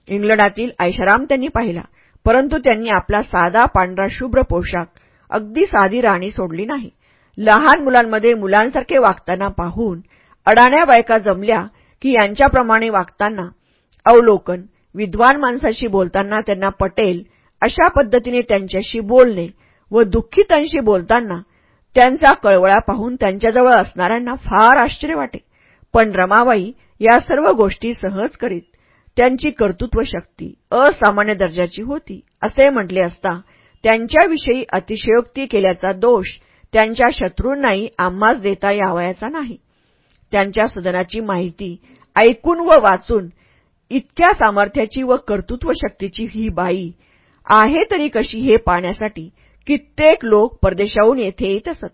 इंग्लंडातील ऐशाराम त्यांनी पाहिला. परंतु त्यांनी आपला साधा पांढरा शुभ्र पोशाख अगदी साधी राणी सोडली नाही. लहान मुलांमध्ये मुलांसारखे वागताना पाहून अडाण्या बायका जमल्या की यांच्याप्रमाणे वागताना अवलोकन विद्वान माणसाशी बोलताना त्यांना पटेल अशा पद्धतीने त्यांच्याशी बोलणे व दुःखितांशी बोलताना त्यांचा कळवळा पाहून त्यांच्याजवळ असणाऱ्यांना फार आश्चर्य वाटे. पण रमाबाई या सर्व गोष्टी सहज करीत त्यांची कर्तृत्व शक्ती असामान्य दर्जाची होती असे म्हटले असता त्यांच्याविषयी अतिशयोक्ती केल्याचा दोष त्यांच्या शत्रूंनाही आम्हास देता यावयाचा नाही. त्यांच्या सदनाची माहिती ऐकून व वाचून इतक्या सामर्थ्याची व कर्तृत्व शक्तीची ही बाई आहे तरी कशी हे पाहण्यासाठी कित्येक लोक परदेशाहून येथे येत असत.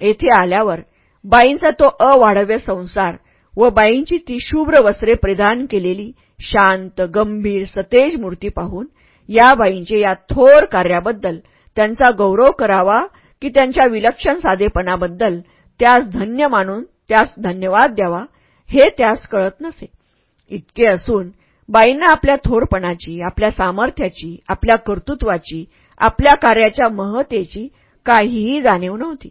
येथे आल्यावर बाईंचा तो अवाढव्य संसार व बाईंची ती शुभ्र वस्त्रे परिधान केलेली शांत गंभीर सतेज मूर्ती पाहून या बाईंचे या थोर कार्याबद्दल त्यांचा गौरव करावा की त्यांच्या विलक्षण साधेपणाबद्दल त्यास धन्य मानून त्यास धन्यवाद द्यावा हे त्यास कळत नसे. इतके असून बाईंना आपल्या थोरपणाची आपल्या सामर्थ्याची आपल्या कर्तृत्वाची आपल्या कार्याच्या महतेची काहीही जाणीव नव्हती.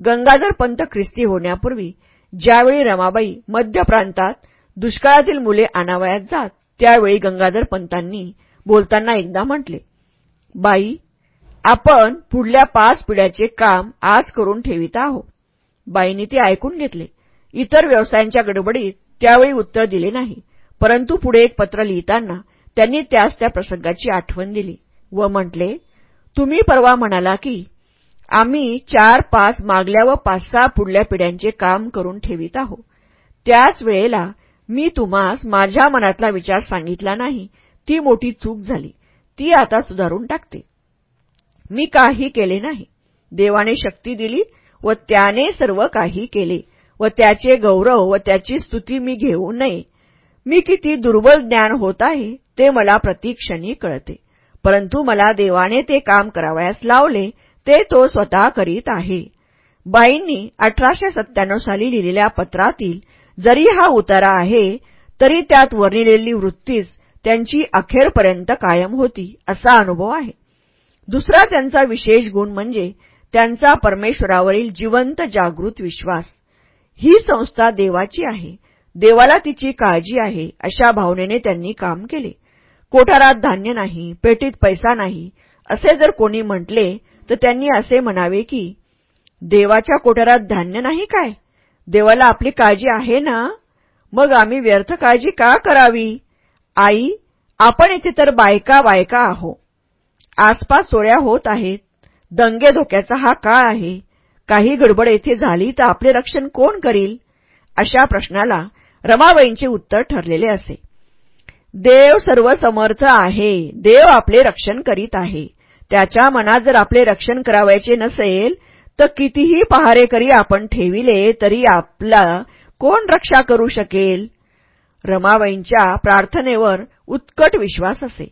गंगाधर पंत ख्रिस्ती होण्यापूर्वी ज्यावेळी रमाबाई मध्य प्रांतात दुष्काळातील मुले आणावयात जात त्यावेळी गंगाधर पंतांनी बोलताना एकदा म्हटले बाई आपण पुढल्या पाच पिढ्याचे काम आज करून ठेवित आहोत. बाईंनी ते ऐकून घेतले. इतर व्यवसायांच्या गडबडीत त्यावेळी उत्तर दिले नाही परंतु पुढे एक पत्र लिहिताना त्यांनी त्यास त्या प्रसंगाची आठवण दिली व म्हटले तुम्ही परवा म्हणाला की आम्ही चार पाच मागल्या व पाच सहा पुढल्या पिढ्यांचे काम करून ठेवित आहोत. त्याच वेळेला मी तुम्हास माझ्या मनातला विचार सांगितला नाही. ती मोठी चूक झाली. ती आता सुधारून टाकते. मी काही केले नाही. देवाने शक्ती दिली व त्याने सर्व काही केले व त्याचे गौरव व त्याची स्तुती मी घेऊ नये. मी किती दुर्बल ज्ञान होत आहे ते मला प्रतिक्षणी कळते. परंतु मला देवाने ते काम करावयास लावले ते तो स्वतः करीत आहे. बाईंनी अठराशे सत्त्याण्णव साली लिहिलेल्या पत्रातील जरी हा उतारा आहे तरी त्यात वर्णिलेली वृत्तीच त्यांची अखेरपर्यंत कायम होती असा अनुभव आहे. दुसरा त्यांचा विशेष गुण म्हणजे त्यांचा परमेश्वरावरील जिवंत जागृत विश्वास. ही संस्था देवाची आहे देवाला तिची काळजी आहे अशा भावनेने त्यांनी काम केले. कोठारात धान्य नाही पेटीत पैसा नाही असे जर कोणी म्हटले तर त्यांनी असे म्हणावे की देवाच्या कोठारात धान्य नाही काय? देवाला आपली काळजी आहे ना? मग आम्ही व्यर्थ काळजी का करावी? आई आपण इथे तर बायका बायका आहो. आसपास चोऱ्या होत आहेत. दंगे धोक्याचा हा काळ आहे. काही गडबड येथे झाली तर आपले रक्षण कोण करील? अशा प्रश्नाला रमाबाईंचे उत्तर ठरलेले असे. देव सर्व समर्थ आहे. देव आपले रक्षण करीत आहे. त्याच्या मनात जर आपले रक्षण करावायचे नसेल तर कितीही पहारेकरी आपण ठेविले तरी आपला कोण रक्षा करू शकेल? रमाबाईंच्या प्रार्थनेवर उत्कट विश्वास असे.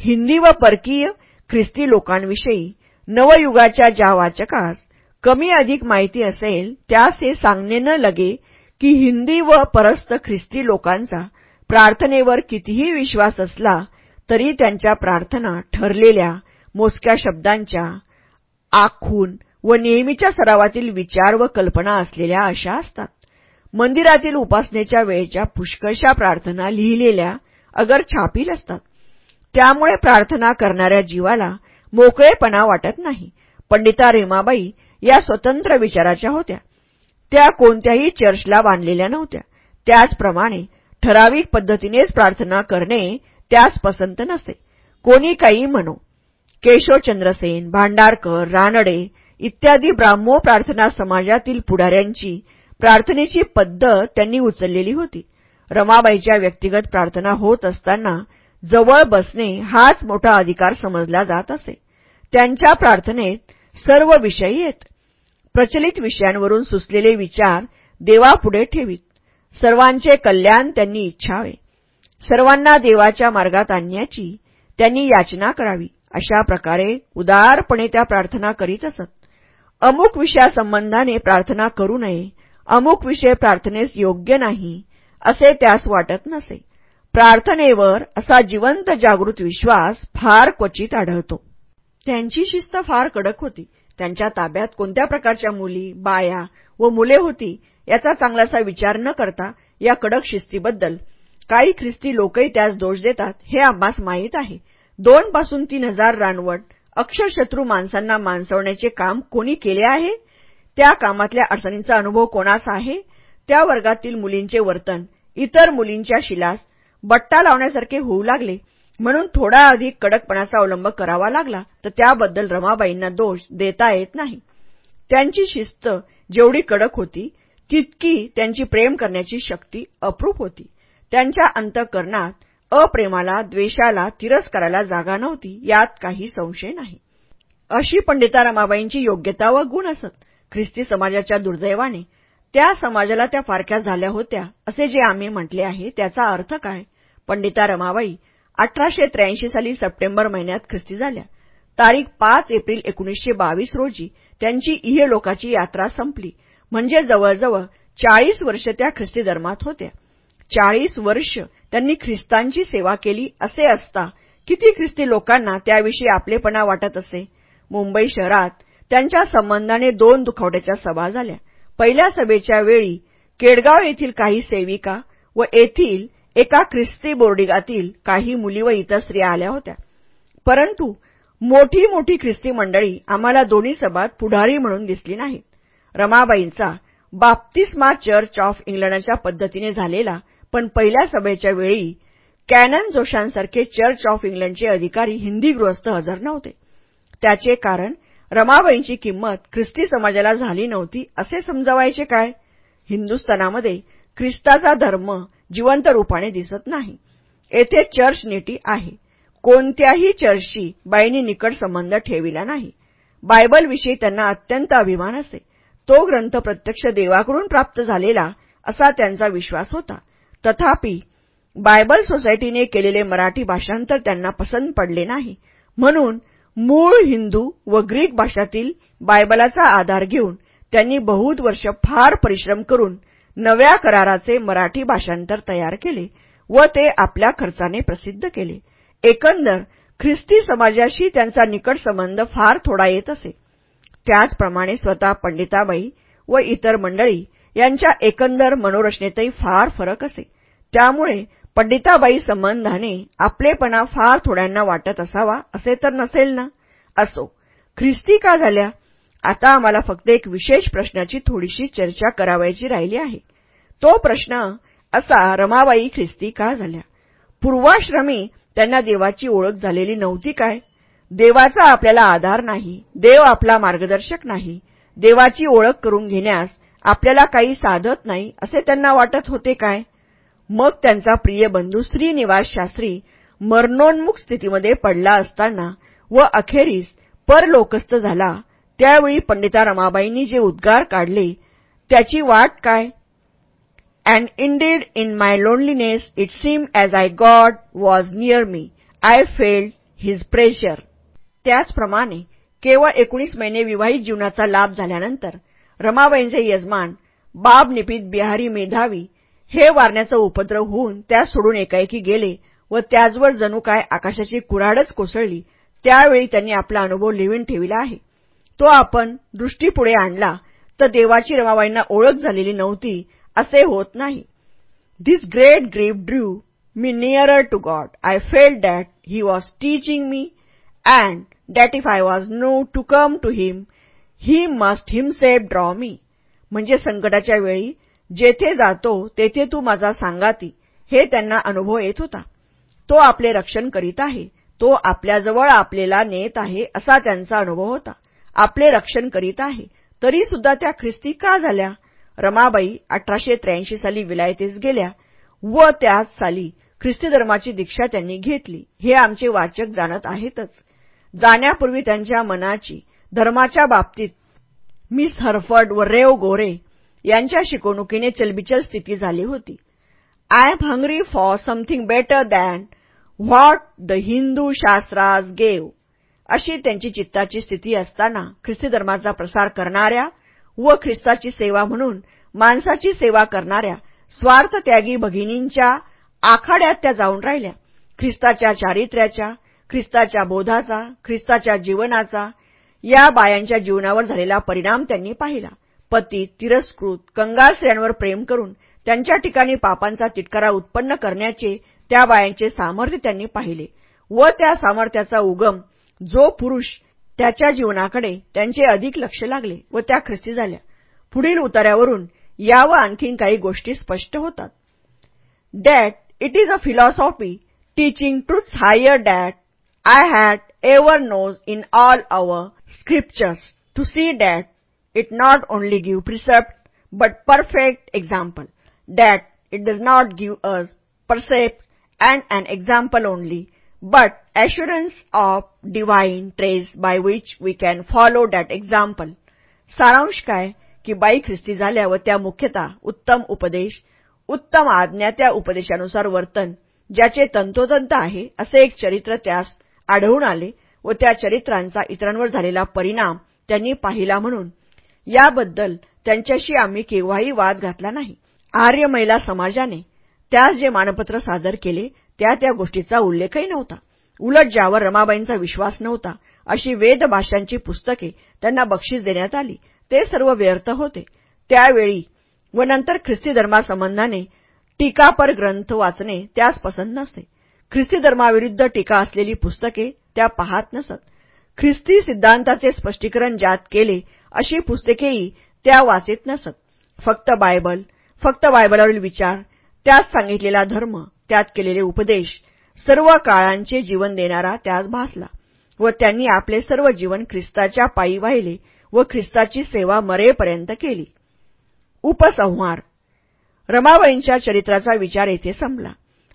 हिंदी व परकीय ख्रिस्ती लोकांविषयी नवयुगाच्या ज्या वाचकास कमी अधिक माहिती असेल त्यास हे सांगणे न लगे की हिंदी व परस्त ख्रिस्ती लोकांचा प्रार्थनेवर कितीही विश्वास असला तरी त्यांच्या प्रार्थना ठरलेल्या मोजक्या शब्दांच्या आखून व नेहमीच्या सरावातील विचार व कल्पना असलेल्या अशा असतात. मंदिरातील उपासनेच्या वेळेच्या पुष्कळशा प्रार्थना लिहिलेल्या अगर छापील असतात. त्यामुळे प्रार्थना करणाऱ्या जीवाला मोकळेपणा वाटत नाही. पंडिता रेमाबाई या स्वतंत्र विचाराच्या होत्या. त्या कोणत्याही चर्चला बांधलेल्या नव्हत्या. त्याचप्रमाणे ठराविक पद्धतीनेच प्रार्थना करणे त्यास पसंत नसे. कोणी काही म्हणो केशवचंद्रसेन भांडारकर रानडे इत्यादी ब्राह्मो प्रार्थना समाजातील पुढाऱ्यांची प्रार्थनेची पद्धत त्यांनी उचललेली होती. रमाबाईच्या व्यक्तिगत प्रार्थना होत असताना जवळ बसणे हाच मोठा अधिकार समजला जात असे. त्यांच्या प्रार्थनेत सर्व विषयी येत. प्रचलित विषयांवरून सुचलेले विचार देवापुढे ठेवीत. सर्वांचे कल्याण त्यांनी इच्छावे. सर्वांना देवाच्या मार्गात आणण्याची त्यांनी याचना करावी. अशा प्रकारे उदारपणे त्या प्रार्थना करीत असत. अमुक विषयासंबंधाने प्रार्थना करू नये. अमुक विषय प्रार्थनेस योग्य नाही असे त्यास वाटत नसे. प्रार्थनेवर असा जिवंत जागृत विश्वास फार क्वचित आढळतो. त्यांची शिस्त फार कडक होती. त्यांच्या ताब्यात कोणत्या प्रकारच्या मुली बाया व मुले होती याचा चांगलासा विचार न करता या कडक शिस्तीबद्दल काही ख्रिस्ती लोकही त्यास दोष देतात हे आम्हास माहीत आहे. दोन पासून तीन हजार रानवट अक्षरशत्रू माणसांना माणसवण्याचे काम कोणी केले आहे? त्या कामातल्या अडचणींचा अनुभव कोणास आहे? त्या वर्गातील मुलींचे वर्तन इतर मुलींच्या शिलास बट्टा लावण्यासारखे होऊ लागले. म्हणून थोडा अधिक कडकपणाचा अवलंब करावा लागला तर त्याबद्दल रमाबाईंना दोष देता येत नाही. त्यांची शिस्त जेवढी कडक होती तितकी त्यांची प्रेम करण्याची शक्ती अप्रूप होती. त्यांच्या अंतःकरणात अप्रेमाला द्वेषाला तिरस्काराला जागा नव्हती यात काही संशय नाही. अशी पंडिता रमाबाईंची योग्यता व गुण असत. ख्रिस्ती समाजाच्या दुर्दैवाने त्या समाजाला त्या फारक्या झाल्या होत्या असे जे आम्ही म्हटले आहे त्याचा अर्थ काय? पंडिता रमाबाई अठराशे त्र्याऐंशी साली सप्टेंबर महिन्यात ख्रिस्ती झाल्या. तारीख पाच एप्रिल एकोणीसशे बावीस रोजी त्यांची इहलोकाची यात्रा संपली. म्हणजे जवळजवळ चाळीस वर्ष त्या ख्रिस्ती धर्मात होत्या. चाळीस वर्ष त्यांनी ख्रिस्तांची सेवा केली असे असता किती ख्रिस्ती लोकांना त्याविषयी आपलेपणा वाटत असे? मुंबई शहरात त्यांच्या संबंधाने दोन दुखावट्याच्या सभा झाल्या. पहिल्या सभेच्या वेळी केडगाव येथील काही सेविका व येथील एका ख्रिस्ती बोर्डिगातील काही मुली व इतर स्त्रिया आल्या होत्या. परंतु मोठी मोठी ख्रिस्ती मंडळी आम्हाला दोन्ही सभात पुढारी म्हणून दिसली नाही रमाबाईंचा बाप्तिस्मा चर्च ऑफ इंग्लंडच्या पद्धतीने झालेला पण पहिल्या सभेच्या वेळी कॅनन जोशांसारखे चर्च ऑफ इंग्लंडचे अधिकारी हिंदी गृहस्थ हजर नव्हते. त्याचे कारण रमाबाईंची किंमत ख्रिस्ती समाजाला झाली नव्हती असे समजवायचे काय? हिंदुस्थानामध्ये ख्रिस्ताचा धर्म जिवंत रूपाने दिसत नाही. येथे चर्च नीटी आहे. कोणत्याही चर्चशी बाईंनी निकट संबंध ठेविला नाही. बायबलविषयी त्यांना अत्यंत अभिमान असे. तो ग्रंथ प्रत्यक्ष देवाकडून प्राप्त झालेला असा त्यांचा विश्वास होता. तथापि बायबल सोसायटीने केलेले मराठी भाषांतर त्यांना पसंत पडले नाही. म्हणून मूळ हिंदू व ग्रीक भाषातील बायबलाचा आधार घेऊन त्यांनी बहुत वर्ष फार परिश्रम करून नव्या कराराचे मराठी भाषांतर तयार केले व ते आपल्या खर्चाने प्रसिद्ध केले. एकंदर ख्रिस्ती समाजाशी त्यांचा निकट संबंध फार थोडा येत असे. त्याचप्रमाणे स्वतः पंडिताबाई व इतर मंडळी यांच्या एकंदर मनोरचनेतही फार फरक असे. त्यामुळे पंडिताबाई संबंधाने आपलेपणा फार थोड्यांना वाटत असावा असे तर नसेल ना? असो. ख्रिस्ती का झाल्या? आता आम्हाला फक्त एक विशेष प्रश्नाची थोडीशी चर्चा करावायची राहिली आहे. तो प्रश्न असा रमाबाई ख्रिस्ती का झाल्या? पूर्वाश्रमी त्यांना देवाची ओळख झालेली नव्हती काय? देवाचा आपल्याला आधार नाही देव आपला मार्गदर्शक नाही देवाची ओळख करून घेण्यास आपल्याला काही साधत नाही असे त्यांना वाटत होते काय? मग त्यांचा प्रिय बंधू श्रीनिवास शास्त्री मरणोन्मुख स्थितीमध्ये पडला असताना व अखेरीस परलोकस्थ झाला. त्यावेळी पंडिता रमाबाईंनी जे उद्गार काढले त्याची वाट काय? And indeed in my loneliness it seem as I God was near me I felt his pressure त्याचप्रमाणे केवळ एकोणीस महिने विवाहित जीवनाचा लाभ झाल्यानंतर रमाबाईंचे यजमान बाब निपित बिहारी मेधावी हे वारण्याचा उपद्रव होऊन त्या सोडून एकाएकी गेले व त्याचवर जणू काय आकाशाची कुऱ्हाडच कोसळली त्यावेळी त्यांनी आपला अनुभव लिहून ठेविला आहे. तो आपण दृष्टीपुढे आणला तर देवाची रमाबाईंना ओळख झालेली नव्हती असे होत नाही. This great grief drew me nearer to God I felt that he was teaching me and that if I was no to come to him he must himself draw me म्हणजे संकटाच्या वेळी जेथे जातो तेथे तू माझा सांगाती हे त्यांना अनुभव येत होता. तो आपले रक्षण करीत आहे. तो आपल्याजवळ आपल्याला नेत आहे असा त्यांचा अनुभव होता. आपले रक्षण करीत आहे. तरी सुद्धा त्या ख्रिस्ती का झाल्या? रमाबाई अठराशे त्र्याऐंशी साली विलायतेस गेल्या व त्याच साली ख्रिस्ती धर्माची दीक्षा त्यांनी घेतली. हे आमचे वाचक जाणत आहेतच. जाण्यापूर्वी त्यांच्या मनाची धर्माच्या बाबतीत मिस हरफर्ड व रेव गोरे यांच्या शिकवणुकीने चलबिचल स्थिती झाली होती. I am hungry for something better than what the Hindu shastras gave अशी त्यांची चित्ताची स्थिती असताना ख्रिस्ती धर्माचा प्रसार करणाऱ्या व ख्रिस्ताची सेवा म्हणून माणसाची सेवा करणाऱ्या स्वार्थत्यागी भगिनींच्या आखाड्यात त्या जाऊन राहिल्या. ख्रिस्ताच्या चारित्र्याच्या ख्रिस्ताच्या बोधाचा ख्रिस्ताच्या जीवनाचा या बायांच्या जीवनावर झालेला परिणाम त्यांनी पाहिला. पती तिरस्कृत कंगाल स्त्रियांवर प्रेम करून त्यांच्या ठिकाणी पापांचा तिटकारा उत्पन्न करण्याचे त्या बायांचे सामर्थ्य त्यांनी पाहिले व त्या सामर्थ्याचा उगम जो पुरुष त्याच्या जीवनाकडे त्यांचे अधिक लक्ष लागले व त्या ख्रिस्ती झाल्या. पुढील उतार्यावरून या व आणखीन काही गोष्टी स्पष्ट होतात. That it is a philosophy teaching truth higher that I had ever knows in all our scriptures to see that it not only give precept but perfect example that it does not give us precept and and example only but assurance of divine trays by which we can follow that example सारांश काय की बाई ख्रिस्ती झाल्या व त्या मुख्यतः उत्तम उपदेश उत्तम आज्ञा त्या उपदेशानुसार वर्तन ज्याचे तंतोतंत आहे असे एक चरित्र त्यास आढळून आले व त्या चरित्रांचा इतरांवर झालेला परिणाम त्यांनी पाहिला म्हणून. याबद्दल त्यांच्याशी आम्ही केव्हाही वाद घातला नाही. आर्य महिला समाजाने त्यास जे मानपत्र सादर केले त्या त्या गोष्टीचा उल्लेखही नव्हता. उलट ज्यावर रमाबाईंचा विश्वास नव्हता अशी वेद भाषांची पुस्तके त्यांना बक्षीस देण्यात आली. ते सर्व व्यर्थ होते. त्यावेळी व नंतर ख्रिस्ती धर्मासंबंधाने टीकापर ग्रंथ वाचणे त्यास पसंत नसते ख्रिस्ती धर्माविरुद्ध टीका असलेली पुस्तके त्या पाहत नसत. ख्रिस्ती सिद्धांताचे स्पष्टीकरण ज्यात केले अशी पुस्तकेही त्या वाचित नसत. फक्त बायबल फक्त बायबलावरील विचार त्यात सांगितलेला धर्म त्यात केलेले उपदेश सर्व काळांचे जीवन देणारा त्यात भासला व त्यांनी आपले सर्व जीवन ख्रिस्ताच्या पायी वाहिले व ख्रिस्ताची सेवा मरेपर्यंत केली. उपसंहार. रमाबाईंच्या चरित्राचा विचार येथे संपला.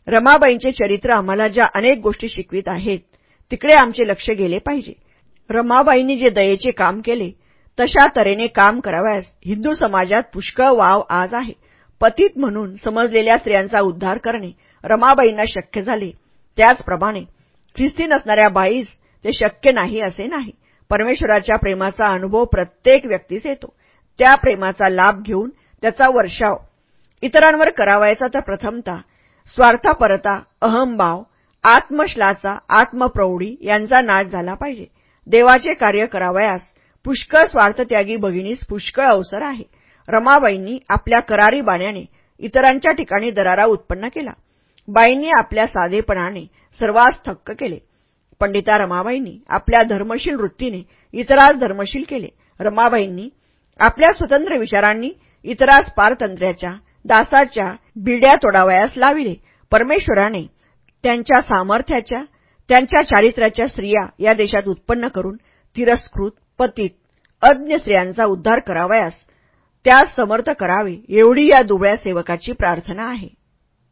रमाबाईंचे चरित्र आम्हाला ज्या अनेक गोष्टी शिकवित आहेत तिकडे आमचे लक्ष गेले पाहिजे. रमाबाईंनी जे दयेचे काम केले तशा तऱ्हेने काम करावयास हिंदू समाजात पुष्कळ वाव आज आहे. पतित म्हणून समजलेल्या स्त्रियांचा उद्धार करणे रमाबाईंना शक्य झाले. त्याचप्रमाणे ख्रिस्ती नसणाऱ्या बाईस ते शक्य नाही असे नाही. परमेश्वराच्या प्रेमाचा अनुभव प्रत्येक व्यक्तीस येतो. त्या प्रेमाचा लाभ घेऊन त्याचा वर्षाव इतरांवर करावायचा तर प्रथमता स्वार्थापरता अहमभाव आत्मश्लाचा आत्मप्रौढी यांचा नाश झाला पाहिजे. देवाचे कार्य करावयास पुष्कळ स्वार्थत्यागी भगिनीस पुष्कळ अवसर आहे. रमाबाईंनी आपल्या करारी बाण्याने इतरांच्या ठिकाणी दरारा उत्पन्न केला. बाईंनी आपल्या साधेपणाने सर्वांस थक्क केले. पंडिता रमाबाईंनी आपल्या धर्मशील वृत्तीने इतरास धर्मशील केले. रमाबाईंनी आपल्या स्वतंत्र विचारांनी इतरास पारतंत्र्याच्या दासाच्या बिड्या तोडावयास लाविले. परमेश्वराने त्यांच्या सामर्थ्याच्या त्यांच्या चारित्र्याच्या स्त्रिया या देशात उत्पन्न करून तिरस्कृत पतित अज्ञ स्त्रियांचा उद्धार करावयास त्यास समर्थ करावे एवढी या दुबळ्या सेवकाची प्रार्थना आहे.